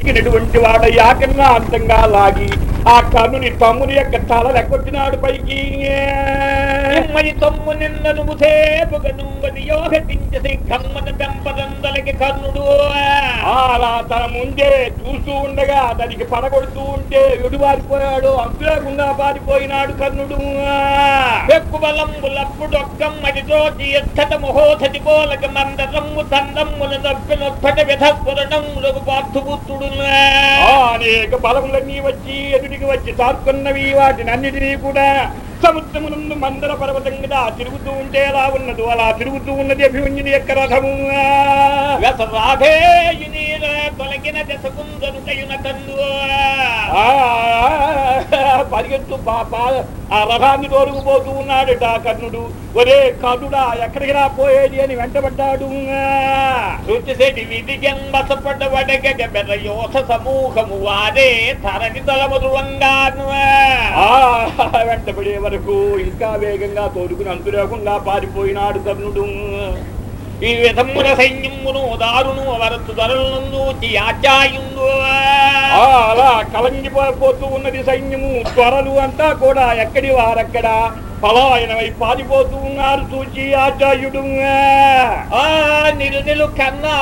ఎదిగినటువంటి వాడు యాకన్నా అంతంగా లాగి ఆ కన్నుని తమ్ముని యొక్క తల లెక్కొచ్చినాడు పైకి. నిమ్మని తమ్ము నిన్న నువ్వు సేపుగ నువ్వని యోగటించసి కమ్మన పెంపదందలకి కర్ణుడు అలా తన ముందే చూస్తూ ఉండగా దానికి పడగొడుతూ ఉంటే ఎడువారిపోయాడు అంతులేకుండా పారిపోయినాడు కర్ణుడు. తోటి ఎత్తట మహోధతి పోలక మందరమ్ము తండమ్ముల నొప్పినొప్పట విధస్ఫురణములకు పార్థుపుత్రుడు. అనేక బలములన్నీ వచ్చి ఎదుటికి వచ్చి తార్కొన్నవి వాటిని అన్నిటినీ కూడా సముద్రమునందు మందర పర్వతం కదా తిరుగుతూ ఉంటే ఎలా ఉన్నదో. అలా తిరుగుతూ ఉన్నది అభిమన్యుని యొక్క రథము. రాధేయుని తొలగిన దశకుందనుకయున కన్ను ఆ, పరిగెత్తు ఆ రథాన్ని తోలుకుపోతూ ఉన్నాడట కర్ణుడు. ఒరే కర్ణుడా ఎక్కడికి రా పోయేది అని వెంటబడ్డాడు. రుచిసెటి వడగగ బెరయోస సమూహము వారే తరణి తలమధువంగాను ఆ వెంటబడే వరకు ఇంకా వేగంగా తోడుకుని అంతులేకుండా పారిపోయినాడు కర్ణుడు. ఈ విధమున సైన్యమును దారును వరతు ధరలను ఆచాయుండు అలా కలంగిపోతూ ఉన్నది సైన్యము. త్వరలు అంతా కూడా ఎక్కడి వారక్కడా పలాయనమై పారిపోతూ ఉన్నారు చూచి ఆచార్యుడు ఆ నిలు కన్నా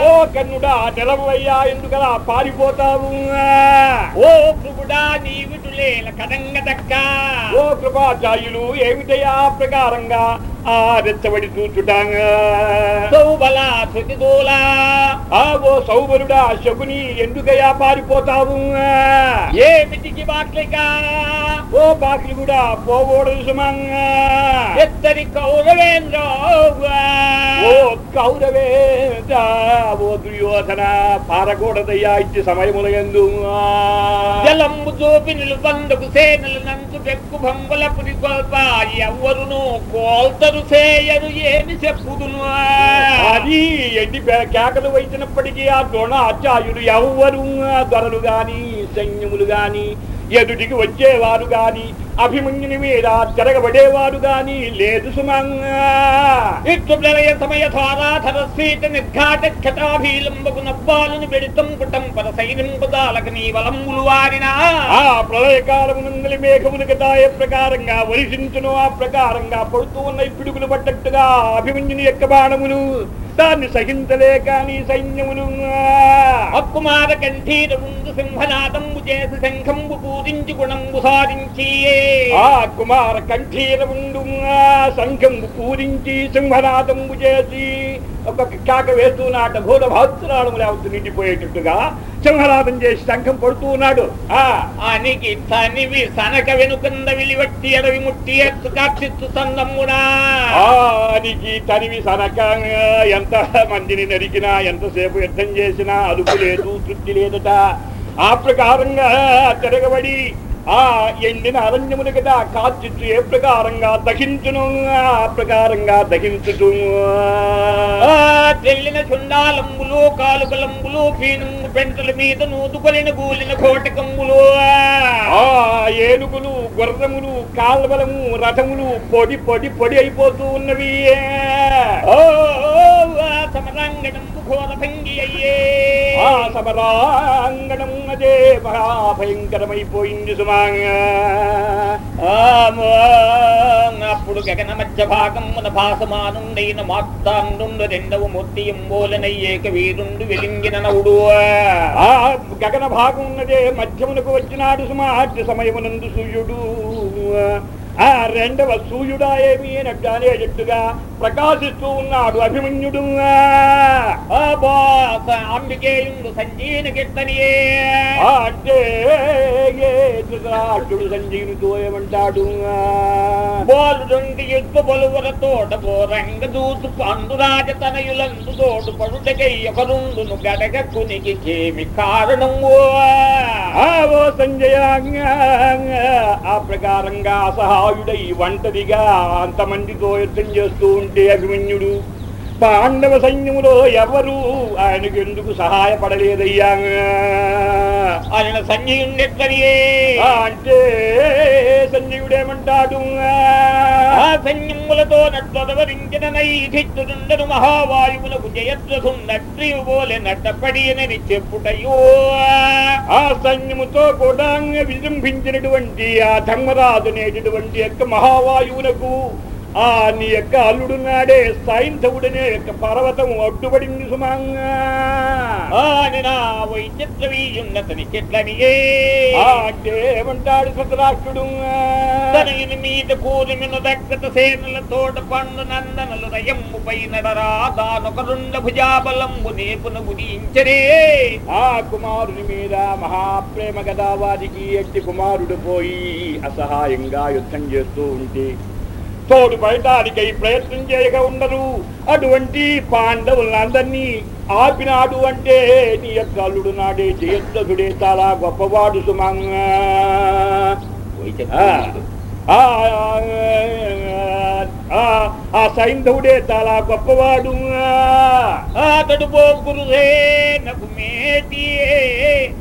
ఓ కన్నుడా నిలవయ్యా ఎందుకలా పారిపోతావు? ఓ ప్రభుడా నీవిటులేల కదంగ దక్క ఓ కృపాచార్యులు ఏమిటయా ప్రకారంగా ఆ రెచ్చబడి చూచుటాంగా? సౌబల ఆ ఓ సౌబరుడా శకుని ఎందుకయ్యా పారిపోతావు? ఏమిటికి బాట్లిక ఓ బాకి కూడా పోకూడదు సుమంగా. ఎత్తరి కౌరవేంద్ర ఓ కౌరవే ఓ దుర్యోధన పారకూడదయ్యా ఇచ్చి సమయముల ఎందు జలంబు చూపి నిలుబందుకు సేనలు నంచు పెక్కు భంగుల పురి గొల్ప ఎవ్వరును కోల్తరు సేయరు ఏమి చెప్పుదును. అది ఎడ్డి కేకలు వచ్చినప్పటికీ ఆ ద్రోణాచార్యుడు ఎవ్వరు దొరలు గాని సైన్యములు గాని ఎదుటికి వచ్చేవారు గాని అభిమన్యుని మీద తిరగబడేవారు గాని లేదు సుమంగా ఇట్లు ప్రళయ సమయ ధారాధర సీత నిర్ఘాట క్షతాభీలంబకు నవ్వాలను బెడితం కుటం పర సైనింపు దాలక నీ వలంబులు వారినా ఆ ప్రళయకాలమునందలి మేఘములు కదా ఏ ప్రకారంగా వరిసించును ఆ ప్రకారంగా పడుతూ ఉన్న పిడుగులు పట్టట్టుగా అభిమన్యుని యొక్క బాణములు దాన్ని సైన్యములు అక్కుమార సింహనాదంబు చేసి శంఖంబు పూజించి గుణంబు సాధించి ఆ కుమార కంఠీరముండు సంఘంబు పూరించి సింహనాదంబు చేసి ఒక కాక వేస్తూ నాట ఘోర భాత్రాళములు అవుతూ నిండిపోయేటట్టుగా సింహనాదం చేసి శంఖం పడుతూ ఉన్నాడు ఆ అనికి తనివి సనక వెనుకంద విలివట్టి ఎడవి ముట్టి ఎత్తు కాక్షిత్తు సందమ్మునా ఆనికి తనివి సనక ఎంత మందిని నరికినా ఎంతసేపు యుద్ధం చేసినా అదుపు లేదు తృప్తి లేదట. ఆ ప్రకారంగా తిరగబడి ఆ ఎండిన అరణ్యములు కదా కాచిచ్చు ఏ ప్రకారంగా దహించును ఆ ప్రకారంగా దహించుతూ ఆ తెల్లిన చుండాలంబులు కాలుకలంబులు పీనుంగు పెంటల మీద నూతుకొలిన గూలిన కోటకంబులు. ఆ ఏనుగులు గుర్రములు కాల్వలము రథములు పొడి పొడి పొడి అయిపోతూ ఉన్నవి. ఓ సమరాంగణంబు ఘోర ఆ సమరాంగణం అదే మహాభయంకరమైపోయింది సుమాంగా ఆమో, అప్పుడు గగన మధ్య భాగమున భాసమానుండైన మాత్తాండు రెండవ మూర్తి ఎంబోలనయ్యేక వీరుండు వెలింగిన నవుడు ఆ గగన భాగం ఉన్నదే మధ్యమునకు వచ్చినాడు సుమార్య సమయమునందు సూర్యుడు ఆ రెండవ సూర్యుడా ఏమి అని అడ్డానే చెట్టుగా ప్రకాశిస్తూ ఉన్నాడు అభిమన్యుడు ఆ బాస అంబికేయుండు సంజీన గిట్టనియే ఆ అంటే ఏ ధృతరాష్ట్రుడు సంజీవితో ఏమంటాడు బోలుడుండి యుద్ధ బలువర తోట బోరంగ దూతు పండురాజ తనయులందు తోడు పడుటకై ఒకరుండును గడగ కునికి చేమి కారణము ఆ ఓ సంజయ ఆ ప్రకారంగా అసహాయుడై ఒంటరిగా అంతమందితో యుద్ధం చేస్తూ ఉంటే అభిమన్యుడు పాండవ సైన్యములో ఎవరు ఆయనకు ఎందుకు సహాయపడలేదయ్యా? ఆయన సంజయుండెట్లనియే ఆ, అంటే సంజీవుడేమంటాడు ఆ సైన్యములతో నట్లవరించిన నైధిత్తుడుండను మహావాయువులకు జయద్రథుండట్రియు పోలే నట్టపడియనని చెప్పుటయో. ఆ సైన్యముతో కూడా విజృంభించినటువంటి ఆ ధర్మరాజు అనేటటువంటి యొక్క మహావాయువునకు ఆ నీ యొక్క అల్లుడున్నాడే సైంధవుడనే యొక్క పర్వతం అడ్డుపడింది సుమంగా. అని నా వైచిత్రవీయున్నతని చెట్లనియే. ఆ, అంటే ఏమంటాడు సతరాష్ట్రుడు తనయుని మీద కూరిమిను దక్కత సేనల తోట పండు నందనలు రయమ్ము పైన దానొకరుండ భుజాబలంబు నేపున గురించరే ఆ కుమారుని మీద మహాప్రేమ గదావాదికి ఎట్టి కుమారుడు పోయి అసహాయంగా యుద్ధం చేస్తూ ఉంటే తోడు బయటానికై ప్రయత్నం చేయక ఉండరు. అటువంటి పాండవులందరినీ ఆపినాడు అంటే నీ యొక్క అల్లుడు నాడే జయద్రథుడే చాలా గొప్పవాడు సుమంగా. ఆ, ఆ, ఆ సైంధవుడే చాలా గొప్పవాడు. అతడు పోకురుదే నకు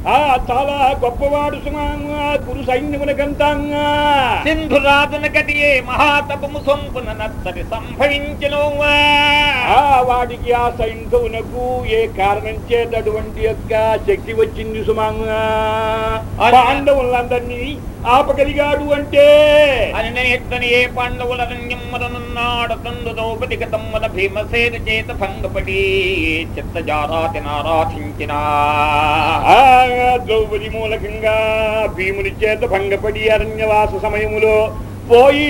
ఆ చాలా గొప్పవాడు సుమంగా. గురు సైన్యమునకంతంగా సింధురాధన కటియే మహాతపము సొంపున నత్తడి సంభవించను ఆ వాడికి ఆ సైంధవునకు ఏ కారణం చేత అటువంటి యొక్క శక్తి వచ్చింది సుమంగా? పాండవులందరినీ ఆపగలిగాడు అంటే? అని ఎత్తని ఏ పాండవుల రణ్యమ్మనున్నాడు తండు ద్రౌపదిక తమ్మన భీమసేన చేత భంగపడి చిత్త జారాతి నారాధించిన ద్రౌపది మూలకంగా భీముని చేత భంగపడి అరణ్యవాస సమయములో పోయి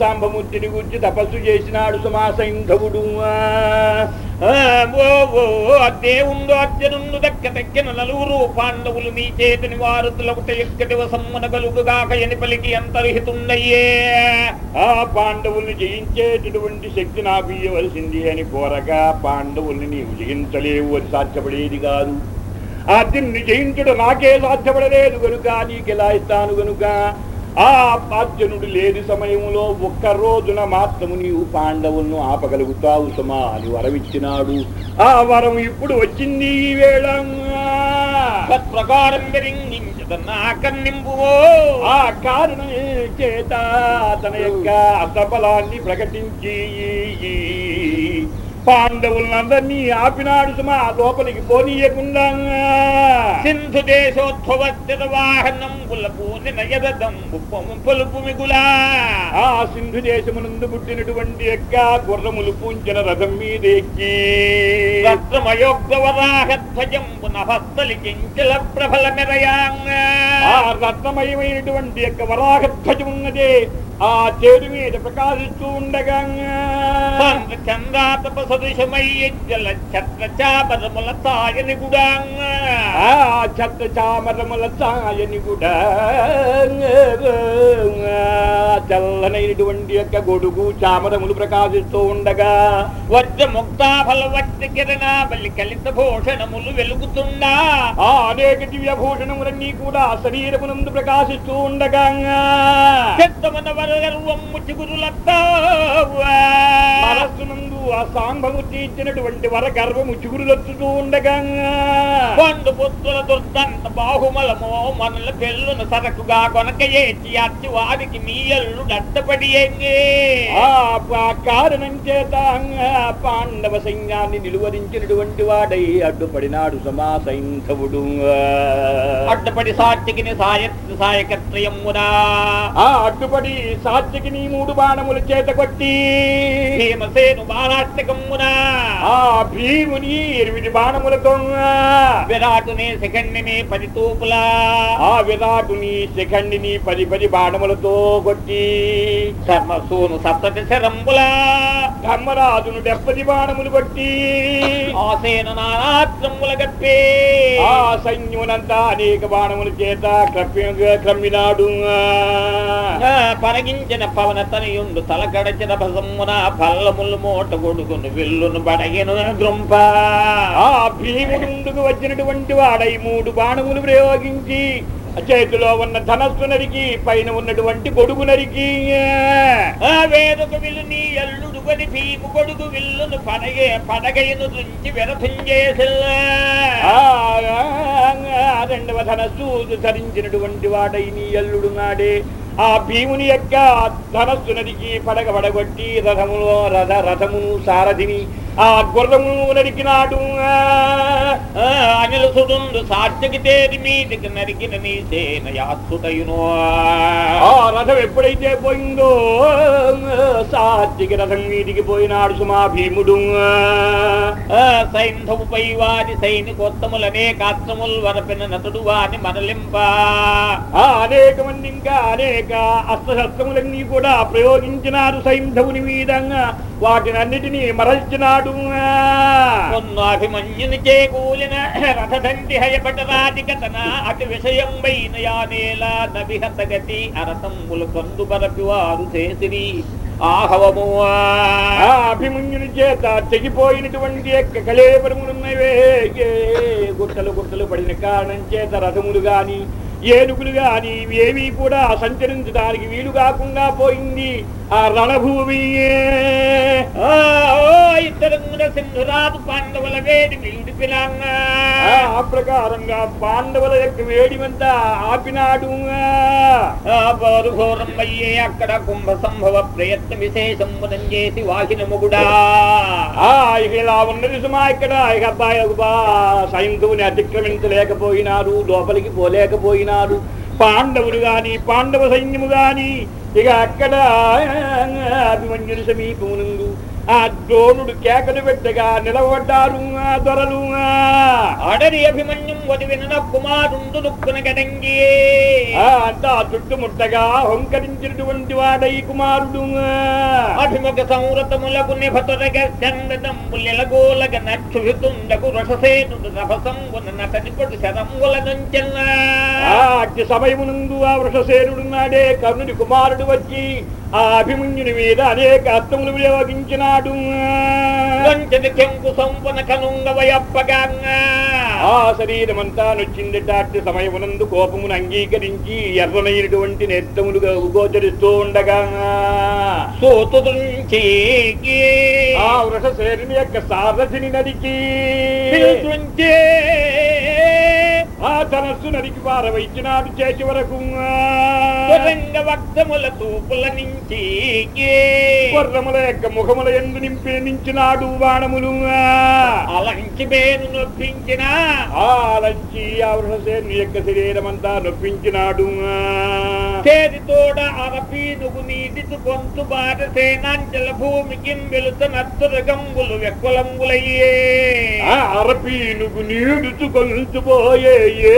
సాంబమూర్తిని గురించి తపస్సు చేసినాడు సుమాసైంధవుడు. సైంధవుడు ఓ ఓ దేవుండు దక్క దక్కిన నలుగురు పాండవులు నీ చేతిని వారుతులకు ఎక్కటి వసమ్మన కలుగుగాక ఎని పలికి అంతర్హితుండయ్యే ఆ పాండవుల్ని జయించేటటువంటి శక్తి నాకు ఇవ్వవలసింది అని కోరగా పాండవుల్ని నీవు జయించలేవు అని సాధ్యపడేది కాదు. అర్జునుని జయించుడు నాకే సాధ్యపడలేదు గనుక ఎలా ఇస్తాను గనుక ఆ అర్జునుడు లేని సమయంలో ఒక్క రోజున మాత్రము నీవు పాండవులను ఆపగలుగుతావు సుమా అని వరమిచ్చినాడు. ఆ వరం ఇప్పుడు వచ్చింది ఈ వేళ. ఆ కారణం చేత తన యొక్క అసఫలాన్ని ప్రకటించి పాండవులందరినీ ఆపినాడు సుమా. లోపలికి పోనీయకుండా సింధు దేశోద్భవస్థిత వాహనంబుల పూజన పలుపు మిగులా. ఆ సింధు దేశమునందు పుట్టినటువంటి యొక్క గుర్రములు పూంచిన రథం మీద ఎక్కి రత్నమయోగ్రవరాహధ్వజంబు నభస్తలి కించల ప్రబల మెరయాంగ ఆ రత్నమయమైనటువంటి యొక్క వరాహధ్వజం ఉన్నదే ఆ చేడు మీద ప్రకాశిస్తూ ఉండగా చంద్రాతప సదృశమయ్యల ఛత్ర చాపరముల తాయని గుడాంగ ఆ చెత్త చామరముల ఛాయని కూడా. చల్లనైనటువంటి యొక్క గొడుగు చామరములు ప్రకాశిస్తూ ఉండగా వజ్ర ముక్తాఫల వజ్ర కిరణావళి కలిత భూషణములు వెలుగుతుండా. ఆ అనేక దివ్య భూషణములన్నీ కూడా శరీరమునందు ప్రకాశిస్తూ ఉండగా. చిత్తమన చిగురులత్తా మనస్సునందు ఆ సాంబమూర్తి ఇచ్చినటువంటి వర గర్వము చిగురులొచ్చుతూ ఉండగా పండు పుత్రుల దుర్దంత బాహుమలమో మనల పెళ్ళును సరకుగా కొనక ఏచి అచ్చి వారికి మీయల్లు నట్టపడి కారణం చేత పాండవ సైన్యాన్ని నిలువరించినటువంటి వాడై అడ్డుపడినాడు సమా సైంధవుడు అడ్డపడి సాత్వికిని సాయ సాయకత్రయమునా ఆ అడ్డుపడి సాత్వికిని మూడు బాణముల చేత కొట్టి భీమసేను బాలాష్టకమునా ఆ భీముని ఎనిమిది బాణములతో విరాటునే శిఖండిని పది తూపులా. ఆ విరాటుని శిఖండిని పది పది బాణములతో కొట్టి. ధర్మసూను సప్తతి శరంబులా. ధర్మరాజును డెబ్బది బాణములు కొట్టి. ఆసేన నానాత్రముల గప్పే ఆ సైన్యమునంతా అనేక బాణముల చేత క్రమ్మి క్రమ్మినాడు ఆ పరగించిన పవన తనయుండు తలగడచిన భసమ్మున పల్లములు మూట కొడుకును విల్లును బడగిను గ్రంప ఆ భీముడు ముందుకు వచ్చినటువంటి వాడై మూడు బాణములు ప్రయోగించి చేతిలో ఉన్న ధనస్సు నరికి పైన ఉన్నటువంటి గొడుగు నరికి. ఆ వేదొక విలు నీ ఎల్లుడు ఎదుగని భీము కొడుకు విల్లును పడగే పడగైను నుంచి వ్యరథం చేసి ఆ రెండవ ధనస్సు ధరించినటువంటి వాడై నీ అల్లుడు నాడే. ఆ భీముని యొక్క ధనస్సు నదికి పడగ పడగొట్టి రథములో రథ రథమును సారథిని ఆ గుర్రము నరికినాడు అనిల సుడుండు సాధ్యకి తేరి మీదికి నరికిన నీ సేన యాత్సుటయును ఆ రథం ఎప్పుడైతే పోయిందో సాధ్యకి రథం మీదికి పోయినాడు సుమా భీముడు. సైంధవుపై వారి సైనికోత్తములు అనేకాత్రములు వరపిన నటుడు వాని మనలింప ఆ అనేక మంది ఇంకా అనేక అస్త్రశస్త్రములన్నీ కూడా ప్రయోగించినారు సైంధవుని మీదంగా వాటినన్నిటినీ మరల్చినాడు. అభిమన్యుని చేకూలిన రథదండి హయపటరాది కథన అతి విషయం వైన యానేల నభిహత గతి అరతమ్ములు కందు బరపి వారు చేసిరి. ఆహవము అభిమన్యుని చేత తెగిపోయినటువంటి యొక్క కళేపరములున్నవే గుట్టలు గుట్టలు పడిన కారణం చేత రథములు గాని ఏనుగులు గాని ఏవి కూడా సంచరించడానికి వీలు కాకుండా పోయింది. ఆ రణభూమి ఆ, ఓ ఇద్దరు సింధురాజు పాండవుల వేడి పిలాంగా. ఆ ప్రకారంగా పాండవుల యొక్క వేడిమంతా ఆపినాడు. పరుఘోరం అయ్యే అక్కడ కుంభ సంభవ ప్రయత్న విశేషమునం చేసి వాహిన మొగుడా. ఆ ఇక ఇలా ఉన్నది సుమా ఇక్కడ. ఇక అబ్బాయి సైంధవుని అతిక్రమించలేకపోయినారు లోపలికి పోలేకపోయినారు. పాండవులు గాని పాండవ సైన్యము గాని ఇక అక్కడ అభిమన్యుని సమీపమునందు ఆ ద్రోణుడు కేకలు పెట్టగా నిలబడ్డారు ఆ దొరలు అడరి అభిమన్యం వదివిన కుమారుండు దుక్కున గడంగి. ఆ అంతా చుట్టుముట్టగా హొంకరించినటువంటి వాడై కుమారుడు. అభిముఖ సంవృతములకు నిభతురగ చందనములెలగోలగ నక్షుతుండకు రససేనుడు రభసంగున నటనిపడు శరంగుల నుంచెల్ల ఆ అట్టి సమయమునందు ఆ వృషసేనుడున్నాడే కర్ణుడి కుమారుడు వచ్చి ఆ అభిమన్యుని మీద అనేక అర్థములు ప్రయోగించినాడు వంచని చెంకు సంపన కనుంగ వయప్పగాంగా ఆ శరీరమంతా నొచ్చిందిట అట్టి సమయమునందు కోపమును అంగీకరించి ఎర్రనైనటువంటి నేత్రములుగా గోచరిస్తూ ఉండగా. సోతుదుంచి ఆ వృషసేనుని యొక్క సారథిని నరికి ఆ ధనస్సు నరికి పారవైచినాడు చేతి వరకు వక్తముల తూపుల నుంచి గుర్రముల యొక్క ముఖముల ఎందు నింపి నించినాడు బాణములు అలంచి మేను నొప్పించిన. ఆలంచి ఆ వృషసేను యొక్క శరీరమంతా నొప్పించినాడు. చేతితోడ అరపీనుగు నీటితు గొంతు బాట సేనాంచల భూమికి వెలుత నత్తురగంగులు వెక్కులంగులయ్యే ఆ అరపీనుగు నీడుచు కొలుచుపోయే ఏ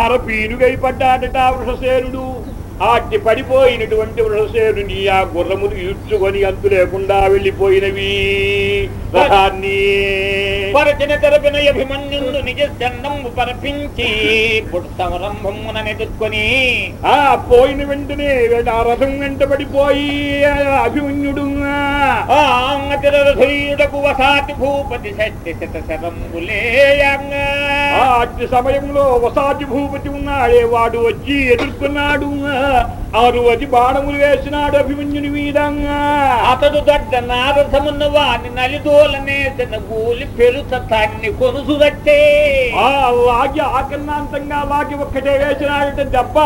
అరపీనుగై పడ్డాడట వృషసేనుడు అట్టి పడిపోయినటువంటి వృషసేనుని ఆ గుర్రములు ఇడ్చుకొని అంతు లేకుండా వెళ్ళిపోయినవి. పరచిన తెరపిన అభిమన్యుడు నిజ చందంబు పరపించి పుడు ఆ పోయిన వెంటనే ఆ రథం వెంట పడిపోయి అభిమన్యుడు ఆ వసాతి భూపతి శక్తి శత అట్టి సమయంలో వసాతి భూపతి ఉన్నాడే వాడు వచ్చి ఎదుర్కొన్నాడు. అరువది బాణములు వేసినాడు అభిమన్యుని మీదంగా అతడు దొడ్డ నారసమున్న వాని నలిదోలనే తన గూలి పెరుత తన్ని కొనుసుదట్టే ఆ లాగి ఆకర్ణాంతంగా లాగి ఒక్కటే వేసినాడట దెబ్బ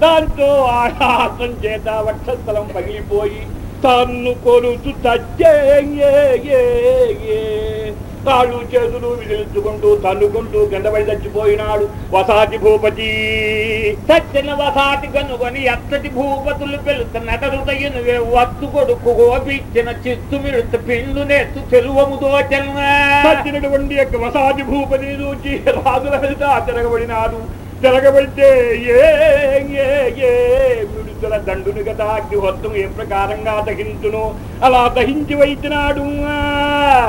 దాంతో ఆయాసం చేత వక్షస్థలం పగిలిపోయి తన్ను కొలుతూ తచ్చే. కాళ్ళు చేతులు తల్లుకుంటూ తన్నుకుంటూ కిందపడి చచ్చిపోయినాడు వసాతి భూపతి. సచ్చిన వసాతి కనుగొని ఎత్తటి భూపతులు పెలుత నటరుదయును వత్తు కొడుకు గోపిచ్చిన చిత్తు మిడుత పిండు నెత్తు చెలువము దోచన సచ్చినటువంటి యొక్క వసాతి భూపతిని చూచి రాజుల తిరగబడినాడు ఏ విడుదల దండుని కదా అగ్నిహోత్రం ఏ ప్రకారంగా దహించును? అలా దహించి వైచినాడు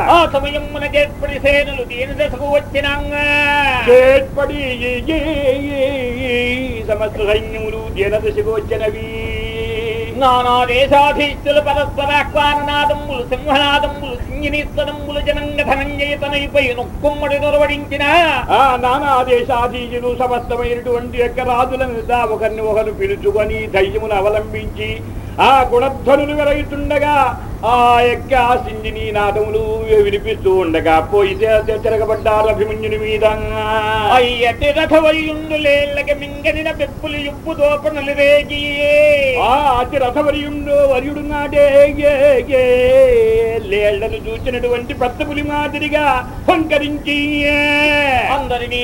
ఆ సమయమున చేర్పడి సేనలు దీని దశకు చేర్పడి ఏ, సమస్త సైన్యములు దీనదశకు వచ్చినవి. నానా దేశాధీష్టులు పరస్పరాహ్వాననాదములు సింహనాదములు సింగినీస్తనములు జనంగ ధనంజయతనైపై నొక్కుమ్మడి దొరవడించిన ఆ నానాదేశాధీజులు సమస్తమైనటువంటి యొక్క రాజులను ఒకరిని ఒకరు పిలుచుకొని ధైర్యమును అవలంబించి ఆ గుణధ్వనులు వెలగుతుండగా ఆ యొక్క సింజిని నాదములు వినిపిస్తూ ఉండగా పోయితే తిరగబడ్డారు అభిమన్యుని మీద. అయ్యటి రథవయ్యుండు లేళ్ళక మింగనిన పెప్పులు యుప్పు దోపనలు రేగియే ఆ అతి రథవరియుండు వరియుడు నాడే లేళ్ళను చూచినటువంటి పెద్ద పులి మాదిరిగా హంకరించి అందరినీ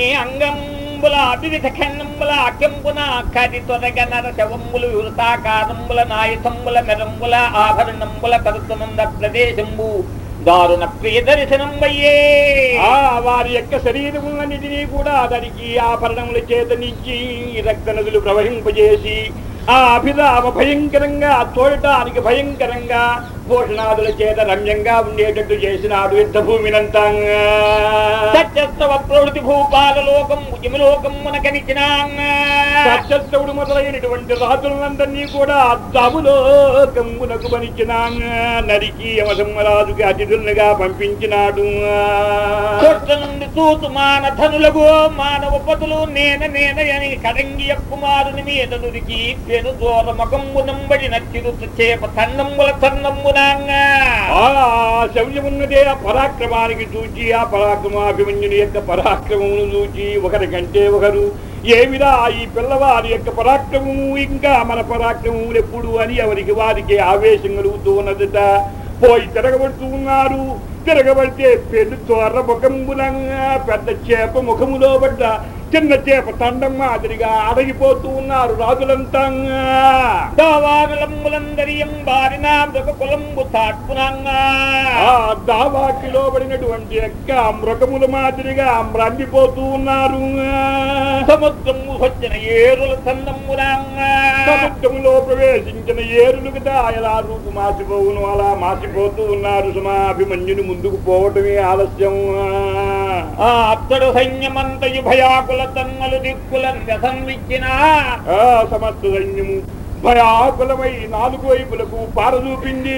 అంగంబుల అభివిధ ఖండంబుల అక్యంబున కది తొరగ నరశవంబులు వృతాకారంబుల నాయసంబుల మెరంబుల ఆభరణంబుల కరుతమంద ప్రదేశంబు. దారుణ ప్రియ దర్శనంబయ్యే ఆ వారి యొక్క శరీరములన్నిటినీ కూడా దానికి ఆభరణముల చేత నుంచి రక్త నదులు ప్రవహింపజేసి ఆ అభిరామ భయంకరంగా తోడటానికి భయంకరంగా భూషణాదుల చేత రమ్యంగా ఉండేటట్టు చేసినాడు యుద్ధ భూమినంతా సత్యస్తవ ప్రవృతి భూపాల లోకం ఉజమలోకం మనకనిచిన. సత్యస్తవుడు మొదలైనటువంటి రాజులందరినీ కూడా అద్దాములో కమ్మునకు మనిచిన. నరికి యమధమ్మరాజుకి అతిథులుగా పంపించినాడు. కొట్ల నుండి తూతు మాన ధనులకు మానవ పతులు నేన నేన అని కడంగి కుమారుని మీద నురికి పెను దూర మగంబు నంబడి నచ్చిరుత చేప తన్నంబుల తన్నంబునాంగా ఆ శౌర్యమున్నదే ఆ పరాక్రమానికి చూచి ఆ పరాక్రమాభిమన్యుని యొక్క పరాక్రమమును చూచి ఒకరికంటే ఒకరు ఏమిరా ఈ పిల్లవారి యొక్క పరాక్రమము? ఇంకా మన పరాక్రమము ఎప్పుడు అని ఎవరికి వారికి ఆవేశం కలుగుతూ ఉన్నదట. పోయి తిరగబడుతూ ఉన్నారు. తిరగబడితే పెళ్ళి తోర్ర ముఖంబులంగా పెద్ద చేప ముఖములో పడ్డ చిన్న చేప తండం మాదిరిగా అడగిపోతూ ఉన్నారు రాజులంతా. దావానలంబులందరియం బారిన పడినటువంటి యొక్క మృగముల మాదిరిగా మ్రండిపోతూ ఉన్నారు. సముద్రము వచ్చిన ఏరుల సముద్రములో ప్రవేశించిన ఏరులు కదా ఎలా రూపు మాసిపోవును అలా మాసిపోతూ ఉన్నారు సుమాభిమన్యుని ముందుకు పోవటమే ఆలస్యం. ఆ అత్తడు సైన్యమంతయు భయాకుల తన్మలు దిక్కులను వ్యసన్విచ్చిన ఆ సమస్త సైన్యము భయాకులమై నాలుగు వైపులకు పారదూపింది.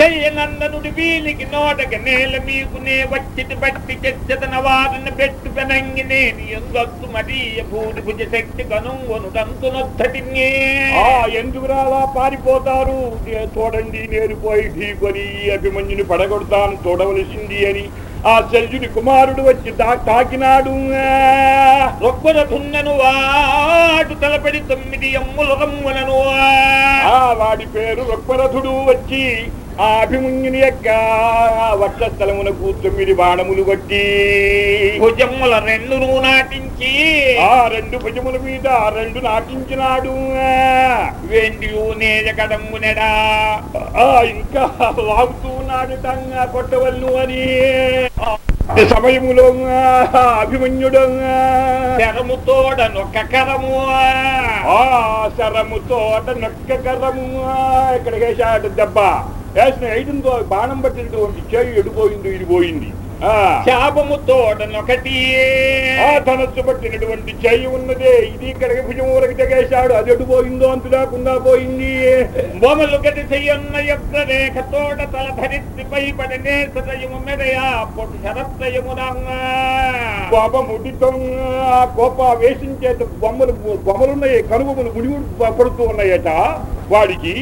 చెయ్యనందనుడి వీలికి నోటకి నేల మీకు నే వచ్చిటి బట్టి చెచ్చతన వారిని పెట్టు పెనంగి నేను ఎందొత్తు మదీయ భూతి భుజ శక్తి కనుంగొను తంతునొత్తటి ఆ ఎందుకు అలా పారిపోతారు? చూడండి నేను పోయి ఢీకొని అభిమన్యుని పడగొడతాను చూడవలసింది అని. ఆ శల్యుని కుమారుడు వచ్చి తాకినాడు. రొక్కరథున్నను వాడు తలపడి తొమ్మిది అమ్ముల రమ్ములను. వాడి పేరు రొక్పరథుడు వచ్చి ఆ అభిమన్యుని యొక్క వక్షస్థలమునకు తొమ్మిది బాణములు కొట్టి భుజమ్ముల రెండు నాటించి ఆ రెండు భుజముల మీద రెండు నాటించినాడు. వెండి నేజ కడమ్మునెడా ఆ ఇంకా లాగుతూ ఉన్నాడు టంగా కొట్టవల్లు అని. సమయములో అభిమన్యుడు శరముతోడ నొక్క కరము ఆ. శరముతో అట నొక్క కర్రము ఇక్కడ వేశాడు దెబ్బ. వేసిన ఐదుతో బాణం పట్టినటువంటి చేయి ఎడిపోయింది ఇది పోయింది. ఆ. శాపముతోడ నొకటి ఆ ధనస్సు పట్టినటువంటి చేయి ఉన్నదే. ఇది ఇక్కడికి భుజం తెగేశాడు. అది ఎటు పోయిందో అంతు లేకుండా పోయింది. బొమలు గటి చెయ్యన్న యొక్క రేఖ తోట తల ధరిత్రి పై పడనే సదయము మెడయా పొట్టు శరత్రయమునంగా కోపముడితో ఆ కోప వేసించేత బొమ్మలు బొమ్మలున్నాయి కనుబొమ్మలు ముడి పడుతూ ఉన్నాయట వాడికి.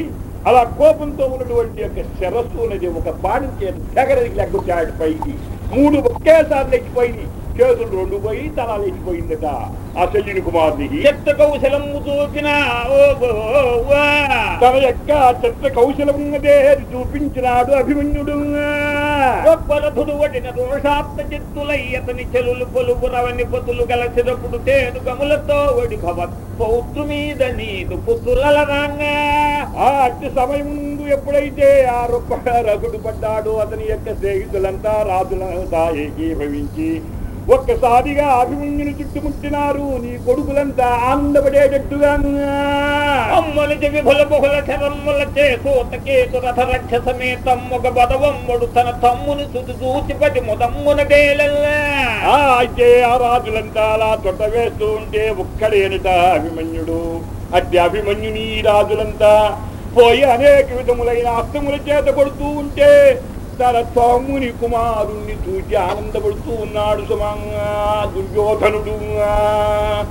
అలా కోపంతో ఉన్నటువంటి యొక్క శరస్సు అనేది ఒక బాణం చేత తెగరకి లెగ్గొచ్చాడు పైకి. మూడు ఒకేసారి లెక్కిపోయింది చేతులు రెండు పోయి తల లేచిపోయిందట ఆ శల్యుని కుమారునికి. చెత్త కౌశలము చూపిన. తన యొక్క చిత్ర కౌశలం ఉన్నదే అది చూపించినాడు అభిమన్యుడు. వడిన రోషాత్మ చిత్తులై అతని చెలులు పొలుపు రవని పొతులు గలసినప్పుడు తేను గములతో వడి భవత్ పౌత్రు మీద నీదు పుత్రుల ఆ అట్టి సమయం ముందు ఎప్పుడైతే ఆ రొప్ప రఘుడు పడ్డాడో అతని యొక్క స్నేహితులంతా రాజులంతా ఏకీభవించి ఒక్కసారిగా అభిమన్యుని చుట్టుముట్టినారు. నీ కొడుకులంతా ఆనందపడేటట్టుగా. శరమ్ముల బదవమ్ముడు తన తమ్ముని సుతి చూచిపతి ముదమ్మున డేలల్లా ఆ అయితే ఆ రాజులంతా అలా తొట్ట వేస్తూ ఉంటే ఒక్కడేనట అభిమన్యుడు. అట్టి అభిమన్యుని రాజులంతా పోయి అనేక విధములైన అస్తముల చేత కొడుతూ ఉంటే తన తమ్ముని కుమారుణ్ణి చూచి ఆనందపడుతూ ఉన్నాడు సుమంగా దుర్యోధనుడు.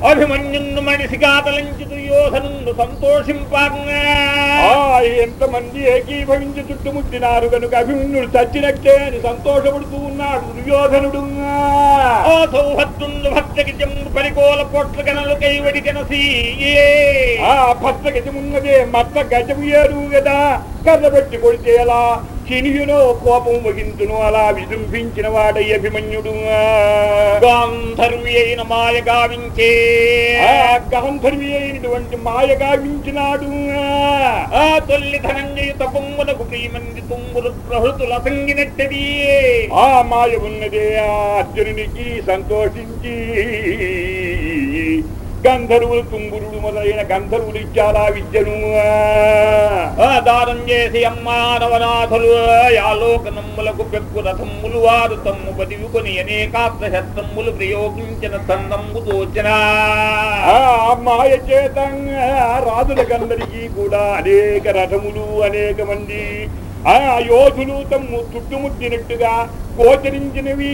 అభిమన్యును మనిషి కాతలించి దుర్యోధను సంతోషింపంగా ఎంతమంది ఏకీభవించి చుట్టుముట్టినారు కనుక అభిమన్యుడు చచ్చినట్టే అని సంతోషపడుతూ ఉన్నాడు దుర్యోధనుడు. సౌహద్దుండు భక్తకి చెంబు పరికోల పొట్ల కనలు కైవడి కనసి ఆ భర్త గజమున్నదే మత్త గజము ఏరు కదా కర్ర పెట్టి కొడితే ఎలా? చినియునో కోపం వహించును అలా విజృంభించిన వాడై అభిమన్యుడు. గాంధర్వి అయిన మాయ గావించే గాంధర్వి అయినటువంటి మాయ గావించినాడు ఆ తొల్లి ధనంజయ తపంగునకు ప్రియమంది తుమ్ములు ప్రహృతుల సంగినట్టది. ఆ మాయ ఉన్నదే. ఆ అర్జునునికి సంతోషించి గంధర్వులు తుంగురుడు మొదలైన గంధర్వులు ఇచ్చారా విద్యను? దానం చేసి అమ్మానవనాథులు యాలోకనమ్ములకు పెక్కు రథమ్ములు వారు తమ్ము బతివుకొని అనేకాత్ర శస్త్రములు ప్రయోగించిన సందంబు దోచిన ఆ మాయ చేత రాజులకందరికీ కూడా అనేక రథములు అనేక మంది ఆ యోధులు తమ్ము చుట్టుముట్టినట్టుగా గోచరించినవి.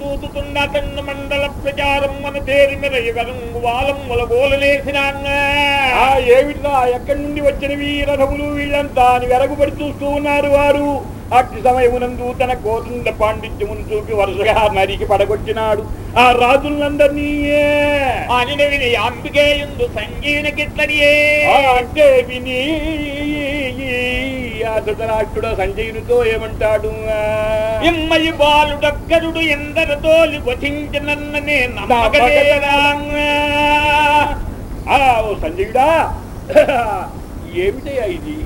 తూతుతున్న తన్ను మండల ప్రచారం మన తేరి మెరయ వెరంగు వాలమ్ముల గోలలేసిన ఆ ఏమిట్రా ఎక్కడి నుండి వచ్చినవి? రథములు వీళ్ళంతా అని వెరగుబడి చూస్తూ ఉన్నారు వారు. అట్టి సమయమునందు తన కోతుండ పాండిత్యమును చూపి వరుసగా నరికి పడగొచ్చినాడు ఆ రాజులందరినీ. అనినవిని అంబికేయుందు సంజీవిన కిట్లడియే. ఆ అంటే విని ఆ ధృతరాష్ట్రుడు సంజయునితో ఏమంటాడు? ఇమ్మయి బాలుడక్కరుడు ఎందర తోలి వధించనన్ననే ఓ సంజయుడా. ఏమిటయ్యా ఇది?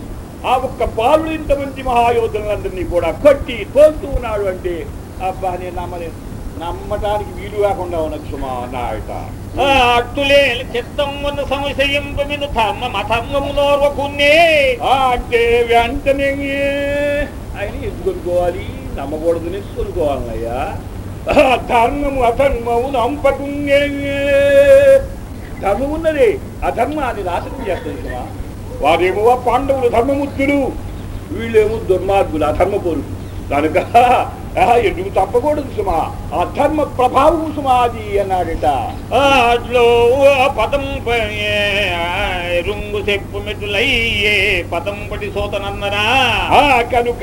ఆ ఒక్క బాలుడు ఇంతమంది మహాయోధులందరినీ కూడా కొట్టి తోలుతూ ఉన్నాడు అంటే అబ్బా నేను నమ్మలేదు నమ్మటానికి వీలు కాకుండా ఉన్నది సుమా నాయట. ఆ అట్టులే చిత్తమును సంశయింపమిను ధర్మ మధర్మమునోర్వకున్నే ఆ అంటే వెంటనే ఆయన ఎత్తుకొనుకోవాలి నమ్మకూడదు నెచ్చుకొనుకోవాలయ్యా ధర్మము అధర్మము నంపకుంగే ధర్మం ఉన్నది అధర్మాన్ని నాశనం చేస్తుంది సుమా. వారేమో పాండవులు ధర్మముద్దులు వీళ్ళేమో దుర్మార్గులు అధర్మపోరు కనుక ఆ, ఎందుకు తప్పకూడదు సుమా? అధర్మ ప్రభావం సుమా అది అన్నాడట. అట్లో పదం రుంగు చెప్పు మెటులయ్యే పదం పడి సోతనన్నరా? ఆ కనుక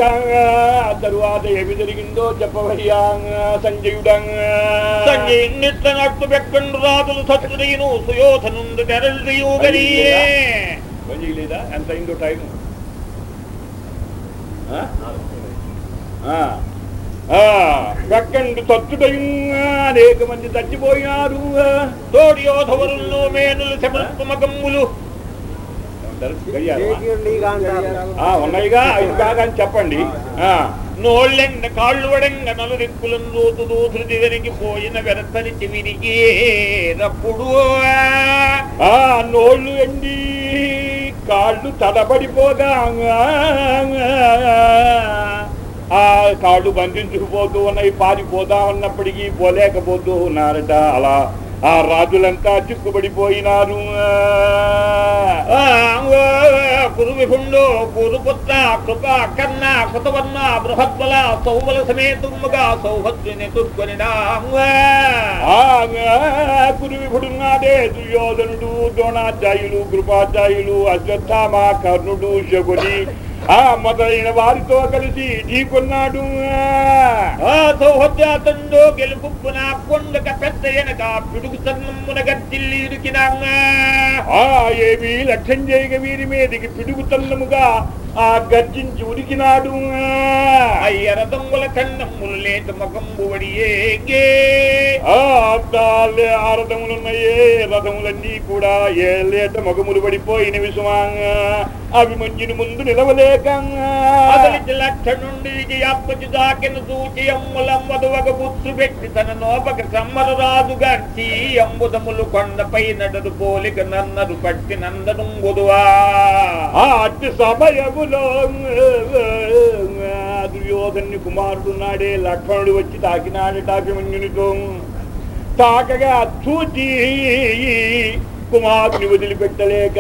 తరువాత ఏమి జరిగిందో చెప్పవయ్యా సంజయుడంగా సంజయ్ నిట్లనట్టు బెక్కండు రాజులు సత్తుడైను సుయోధనుండు తెరల్దియుగలియే పని లేదా? ఎంత అయిందో టైం గక్కండు తచ్చుటయుగా అనేక మంది చచ్చిపోయినారు తోడి యోధవరుల్లో మేనులు శమల్పమగమ్ములు ఆ, ఉన్నాయిగా ఇది కాగా అని చెప్పండి. ఆ, నోళ్ళెండ కాళ్ళు వడంగ నలు దిక్కులను దూతు దూతులు వెరికి పోయిన వెరతరిచి చివిరికి రప్పుడు. ఆ నోళ్ళు ఎండి కాళ్ళు తడబడిపోగా ఆ కాళ్ళు బంధించుకుపోతూ ఉన్నాయి పారిపోతా ఉన్నప్పటికీ పోలేకపోతూ ఉన్నారట. అలా ఆ రాజులంతా చిక్కుబడిపోయినారు. కురువిభుండు కురుపుత్ర కృప కర్ణ కృతవర్ణ బృహద్బల సౌబల సమేతముగా సౌభద్రుని తుర్కొనిడా ఆ కురువిభుడున్నాడే దుర్యోధనుడు ద్రోణాచార్యులు కృపాచార్యులు అశ్వత్థామ కర్ణుడు శకుని ఆ మొదలైన వారితో కలిసి ఢీకొన్నాడు ఆ సౌహద్యాతంలో గెలుపున కొండక పెద్ద ఎనక పిడుగు సన్నమ్మున గర్జిల్లి ఇరికినా. ఆ ఏమి లక్ష్యం చేయగ వీరి మీదకి పిడుగుతన్నముగా ఆ గర్జించి ఉరికినాడు అయ్యర దొంగల కన్నమ్ములు లేత వడియేగే అద్దాలే ఆ రథములున్నాయే రథములన్నీ కూడా ఏ లేట మగములు పడిపోయినవి సుమాంగా అవి మంచిని ముందు నిలవలేక అతని లక్ష నుండి విజయాత్మజు దాకిన సూచి అమ్ములమ్మదు ఒక బుత్తు పెట్టి తన నోపక సమ్మర రాజు గర్చి అంబుదములు కొండపై నడరు పోలిక నన్నరు పట్టి నందను ఆ అట్టి సమయములో దుర్యోధన్ని కుమారుడున్నాడే లక్ష్మణుడు వచ్చి తాకినాడట అభిమన్యునితో తాకగా చూచి కుమారుని వదిలిపెట్టలేక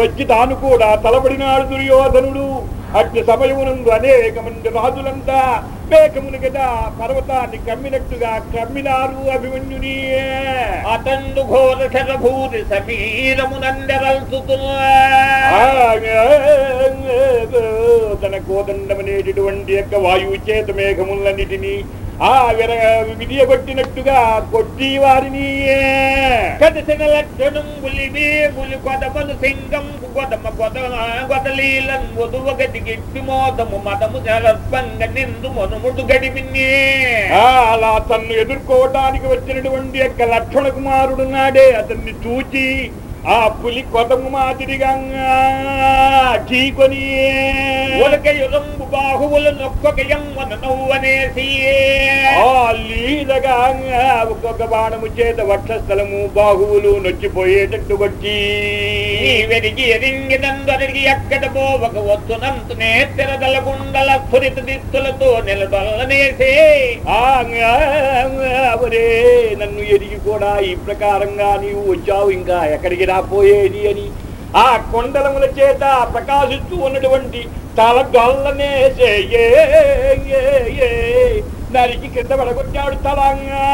వచ్చి తాను కూడా తలపడినాడు దుర్యోధనుడు. అట్టి సమయమునందు అనేక మంది రాజులంతా మేకమును కదా పర్వతాన్ని కమ్మినట్టుగా కమ్మినారు అభిమన్యుని. అతండు ఘోర శరభూరి సమీరమునందరల్చుతున్నా. తన కోదండమనేటటువంటి యొక్క వాయువు చేత మేఘములన్నిటినీ ఆ విర విడియగొట్టినట్టుగా కొట్టి వారిని కదిసిన లక్షణం బులివే బులి కొదమను సింగం కొదమ కొద కొదలీలన్ వధువగతి మోదము మదము జలస్పంగ నిందు మనుముడు గడిమిన్నే అలా తన్ను ఎదుర్కోవటానికి వచ్చినటువంటి యొక్క లక్షణ కుమారుడు నాడే అతన్ని చూచి ఆ పులి కొదము మాదిరిగా చీకొని ఒలక యురంబు బాహువులు నొక్కొక యమ్మన నవ్వనేసి ఆ లీలగా ఒక్కొక్క బాణము చేత వక్షస్థలము బాహువులు నొచ్చిపోయేటట్టు కొట్టి వెరిగి ఎరింగినందరిగి ఎక్కడ పోవక వస్తునంతునే తెరదల గుండల స్ఫురిత దిత్తులతో అవరే నన్ను ఎరిగి కూడా ఈ ప్రకారంగా నీవు వచ్చావు ఇంకా ఎక్కడికి రాపోయేది అని. ఆ కొండలముల చేత ప్రకాశిస్తూ ఉన్నటువంటి తల గొల్లనే నరికి కింద పడగొచ్చాడు తలంగా.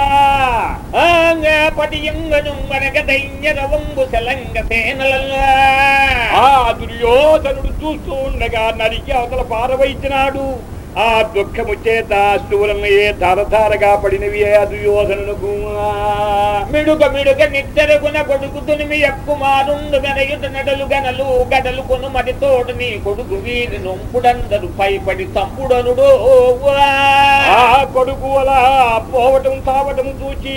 ఆ దుర్యోధనుడు చూస్తూ ఉండగా నరికి అవతల పారవైచినాడు. ఆ దుఃఖము చేత స్థూలమయ్యే ధారధారగా పడినవి ఆ దుర్యోధనునకు మిడుక మిడుగ నిద్దరుగున కొడుకు తునిమి ఎక్కుమారుండు మెరయుట నడలు గనలు గడలు కొను మరి తోడు నీ కొడుకు వీరి నొంపుడందరు పైపడి తంపుడనుడు ఆ కొడుకు అలా పోవటం తావటం చూచి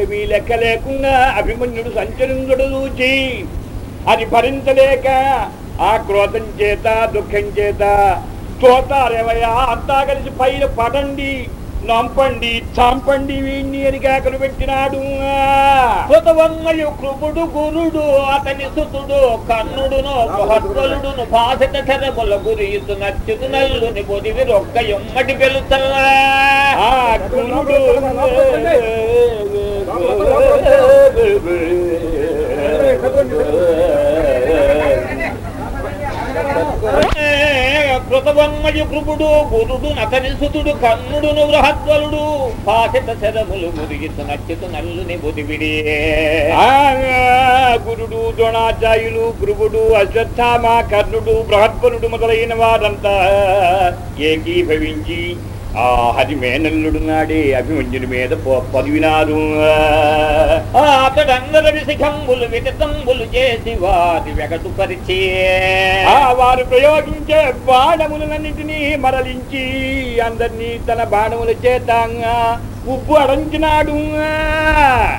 ఏమీ లెక్క లేకుండా అభిమన్యుడు సంచరించుడు చూచి అది భరించలేక ఆ క్రోధం చేత దుఃఖం చేత తోతారేవయ్యా అంతా కలిసి పైన పడండి నంపండి చంపండి వీణ్ణి అని కేకలు పెట్టినాడు. కృతవన్నయు కృపుడు గురుడు అతని సుతుడు కన్నుడును బృహత్వలుడును భాషత శరముల గురియుతు నచ్చుతు నల్లుని పొదివి రొక్క ఎమ్మటి పెలుతల్లా గురుడు. కృతవన్మయు కృపుడు గురుడు నతని సుతుడు కన్నుడును బృహత్వలుడు శరములు గురియుతు నచ్చుతు నల్లుని పొదివిడి ఆ గురుడు ద్రోణాచార్యులు గురువుడు అశ్వత్థామ కర్ణుడు బృహత్పరుడు మొదలైన వారంతా ఏకీభవించి ఆ హరి మేనల్లుడు నాడే అభిమన్యుని మీద పదివినారు అతడందరి శిఖంబులు వికతంబులు చేసి వారి వెగటు పరిచే. ఆ వారు ప్రయోగించే బాణములన్నింటినీ మరలించి అందరినీ తన బాణముల చేత ఉప్పు అడంచినాడు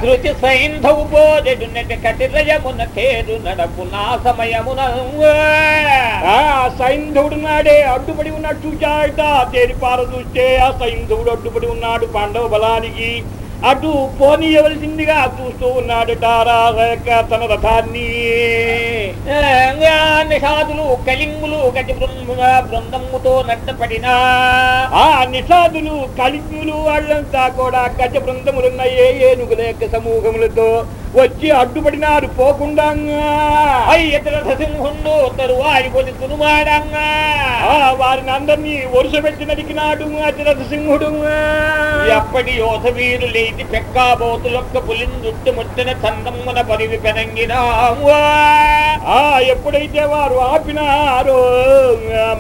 శృతి సైంధవు బోధెడు నెట కటిరయమున తేరు నడపు నా సమయమున. ఆ సైంధవుడు నాడే అడ్డుపడి ఉన్నాడు చూచాట తేరిపార చూస్తే ఆ సైంధవుడు అడ్డుపడి ఉన్నాడు. పాండవ బలానికి అటు పోనీయవలసిందిగా చూస్తూ ఉన్నాడట రాక తన రథాన్ని. నిషాదులు కలింగులు గటి బృంద బృందముతో నట్టపడినా. ఆ నిషాదులు కలిజ్ఞులు వాళ్ళంతా కూడా గజ బృందములున్న ఏ ఏనుగుల యొక్క సమూహములతో. వచ్చి అడ్డుపడినారు పోకుండా సింహుండు తరువాయి కొని తునుమాడంగా. ఆ వారిని అందరినీ వరుస పెట్టి నడికినాడు అతిరథ సింహుడు ఎప్పటి యోధ వీరు లేటి పెక్కాబోతులొక్క పులిందుట్టు ముట్టిన చందమ్మున పరివి పెనంగినా ఆ ఎప్పుడైతే వారు ఆపినారో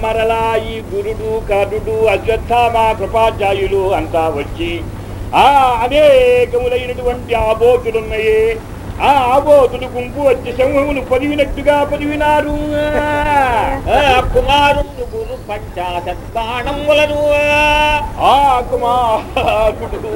మరలా ఈ గురుడు కరుడు అశ్వత్థామ కృపాచార్యులు అంతా వచ్చి ఆ అనేకములైనటువంటి ఆబోతులున్నాయి. ఆ ఆబోతులు గుంపు వచ్చి సింహములు పొదివినట్టుగా పొదివినారు. కుమారుడు గురు పంచాశత్ బాణములను ఆ కుమారుడు.